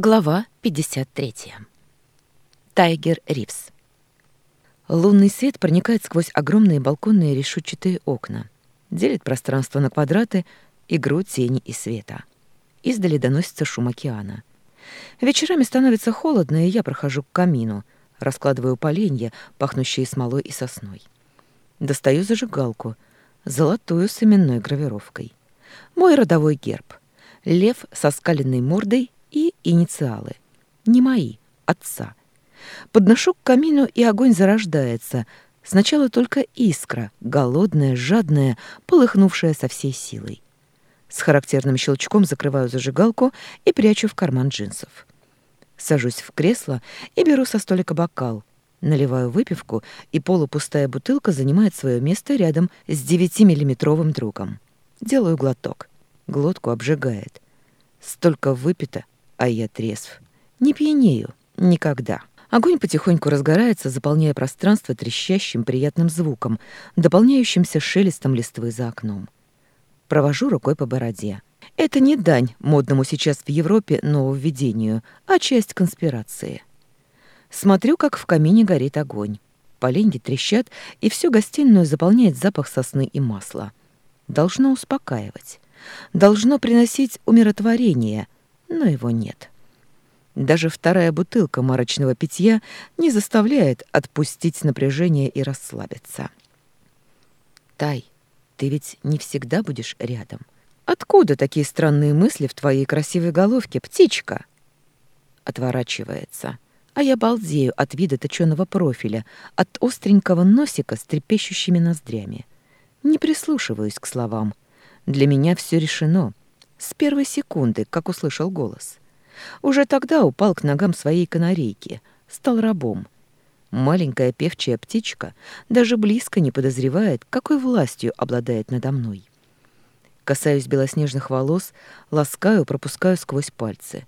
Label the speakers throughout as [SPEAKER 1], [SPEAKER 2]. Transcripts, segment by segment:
[SPEAKER 1] Глава 53. Тайгер Ривз. Лунный свет проникает сквозь огромные балконные решетчатые окна, делит пространство на квадраты, игру тени и света. Издали доносится шум океана. Вечерами становится холодно, и я прохожу к камину, раскладываю поленья, пахнущие смолой и сосной. Достаю зажигалку, золотую с именной гравировкой. Мой родовой герб. Лев со скаленной мордой и инициалы. Не мои, отца. Подношу к камину, и огонь зарождается. Сначала только искра, голодная, жадная, полыхнувшая со всей силой. С характерным щелчком закрываю зажигалку и прячу в карман джинсов. Сажусь в кресло и беру со столика бокал. Наливаю выпивку, и полупустая бутылка занимает свое место рядом с 9-миллиметровым другом. Делаю глоток. Глотку обжигает. Столько выпито, а я трезв. Не пьянею. Никогда. Огонь потихоньку разгорается, заполняя пространство трещащим приятным звуком, дополняющимся шелестом листвы за окном. Провожу рукой по бороде. Это не дань модному сейчас в Европе нововведению, а часть конспирации. Смотрю, как в камине горит огонь. Поленьги трещат, и всю гостиную заполняет запах сосны и масла. Должно успокаивать. Должно приносить умиротворение — но его нет. Даже вторая бутылка марочного питья не заставляет отпустить напряжение и расслабиться. «Тай, ты ведь не всегда будешь рядом. Откуда такие странные мысли в твоей красивой головке, птичка?» Отворачивается, а я балдею от вида точёного профиля, от остренького носика с трепещущими ноздрями. Не прислушиваюсь к словам. Для меня все решено. С первой секунды, как услышал голос. Уже тогда упал к ногам своей канарейки, стал рабом. Маленькая певчая птичка даже близко не подозревает, какой властью обладает надо мной. Касаюсь белоснежных волос, ласкаю, пропускаю сквозь пальцы.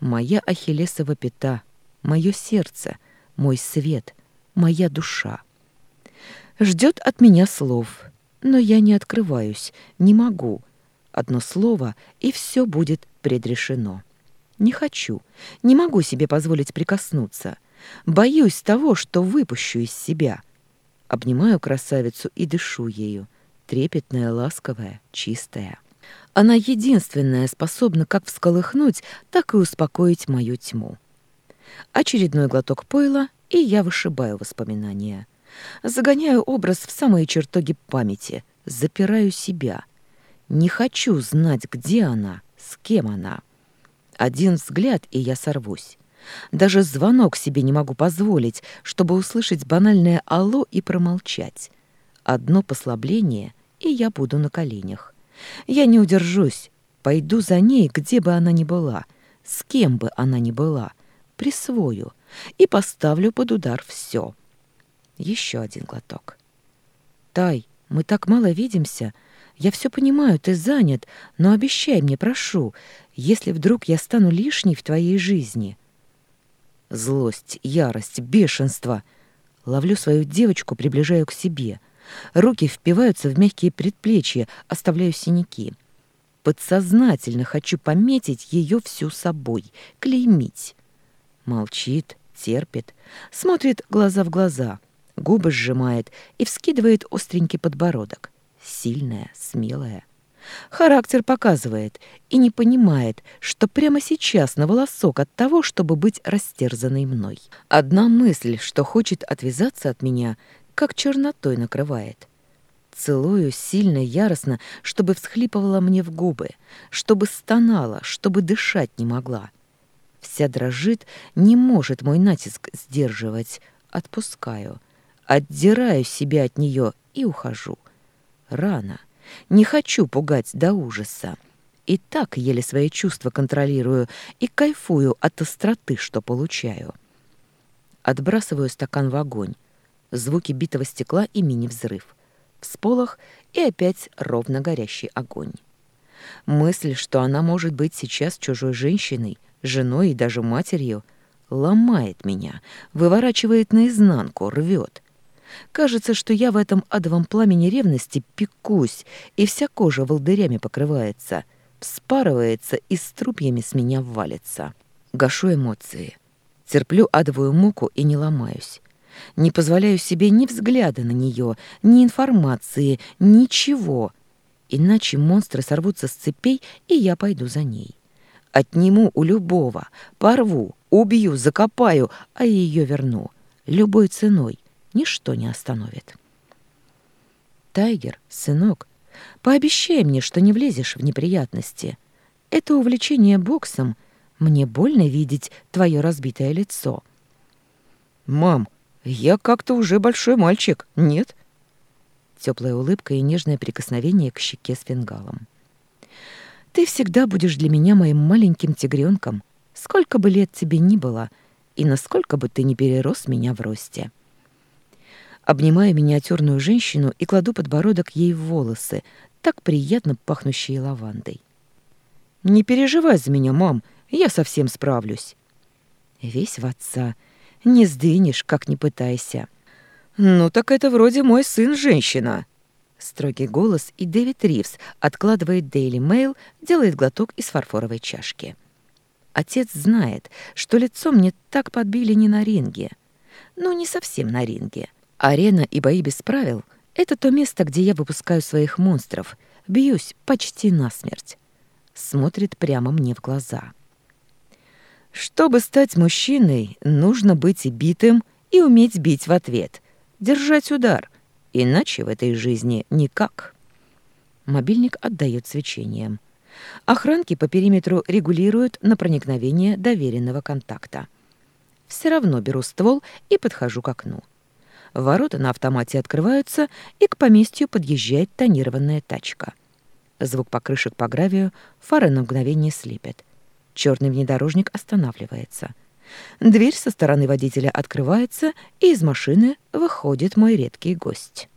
[SPEAKER 1] Моя ахиллесова пята, мое сердце, мой свет, моя душа. Ждет от меня слов, но я не открываюсь, не могу — Одно слово, и все будет предрешено. Не хочу, не могу себе позволить прикоснуться. Боюсь того, что выпущу из себя. Обнимаю красавицу и дышу ею. Трепетная, ласковая, чистая. Она единственная способна как всколыхнуть, так и успокоить мою тьму. Очередной глоток пойла, и я вышибаю воспоминания. Загоняю образ в самые чертоги памяти, запираю себя — не хочу знать, где она, с кем она. Один взгляд, и я сорвусь. Даже звонок себе не могу позволить, чтобы услышать банальное «алло» и промолчать. Одно послабление, и я буду на коленях. Я не удержусь, пойду за ней, где бы она ни была, с кем бы она ни была, присвою и поставлю под удар все. Еще один глоток. «Тай, мы так мало видимся», я все понимаю, ты занят, но обещай мне, прошу, если вдруг я стану лишней в твоей жизни. Злость, ярость, бешенство. Ловлю свою девочку, приближаю к себе. Руки впиваются в мягкие предплечья, оставляю синяки. Подсознательно хочу пометить ее всю собой, клеймить. Молчит, терпит, смотрит глаза в глаза, губы сжимает и вскидывает остренький подбородок сильная, смелая. Характер показывает и не понимает, что прямо сейчас на волосок от того, чтобы быть растерзанной мной. Одна мысль, что хочет отвязаться от меня, как чернотой накрывает. Целую сильно, яростно, чтобы всхлипывала мне в губы, чтобы стонала, чтобы дышать не могла. Вся дрожит, не может мой натиск сдерживать. Отпускаю, отдираю себя от нее и ухожу. Рано. Не хочу пугать до ужаса. И так еле свои чувства контролирую и кайфую от остроты, что получаю. Отбрасываю стакан в огонь. Звуки битого стекла и мини-взрыв. Всполох и опять ровно горящий огонь. Мысль, что она может быть сейчас чужой женщиной, женой и даже матерью, ломает меня, выворачивает наизнанку, рвет. Кажется, что я в этом адовом пламени ревности пекусь, и вся кожа волдырями покрывается, вспарывается и струпьями с меня валится. Гашу эмоции. Терплю адовую муку и не ломаюсь. Не позволяю себе ни взгляда на нее, ни информации, ничего. Иначе монстры сорвутся с цепей, и я пойду за ней. Отниму у любого, порву, убью, закопаю, а ее верну. Любой ценой. Ничто не остановит. Тайгер, сынок, пообещай мне, что не влезешь в неприятности. Это увлечение боксом. Мне больно видеть твое разбитое лицо.
[SPEAKER 2] Мам, я как-то уже большой мальчик, нет?
[SPEAKER 1] Теплая улыбка и нежное прикосновение к щеке с фингалом. Ты всегда будешь для меня моим маленьким тигренком, сколько бы лет тебе ни было, и насколько бы ты не перерос меня в росте. Обнимаю миниатюрную женщину и кладу подбородок ей в волосы, так приятно пахнущие лавандой.
[SPEAKER 2] «Не переживай за меня, мам, я совсем справлюсь».
[SPEAKER 1] Весь в отца — не сдвинешь, как ни пытайся.
[SPEAKER 2] «Ну так это вроде мой сын-женщина».
[SPEAKER 1] Строгий голос, и Дэвид Ривз откладывает Daily Mail, делает глоток из фарфоровой чашки. Отец знает, что лицо мне так подбили не на ринге. Ну, не совсем на ринге. Арена и бои без правил — это то место, где я выпускаю своих монстров, бьюсь почти насмерть. Смотрит прямо мне в глаза. Чтобы стать мужчиной, нужно быть и битым, и уметь бить в ответ, держать удар, иначе в этой жизни никак. Мобильник отдает свечением. Охранки по периметру регулируют на проникновение доверенного контакта. Все равно беру ствол и подхожу к окну. Ворота на автомате открываются, и к поместью подъезжает тонированная тачка. Звук покрышек по гравию, фары на мгновение слепят. Черный внедорожник останавливается. Дверь со стороны водителя открывается, и из машины выходит мой редкий гость.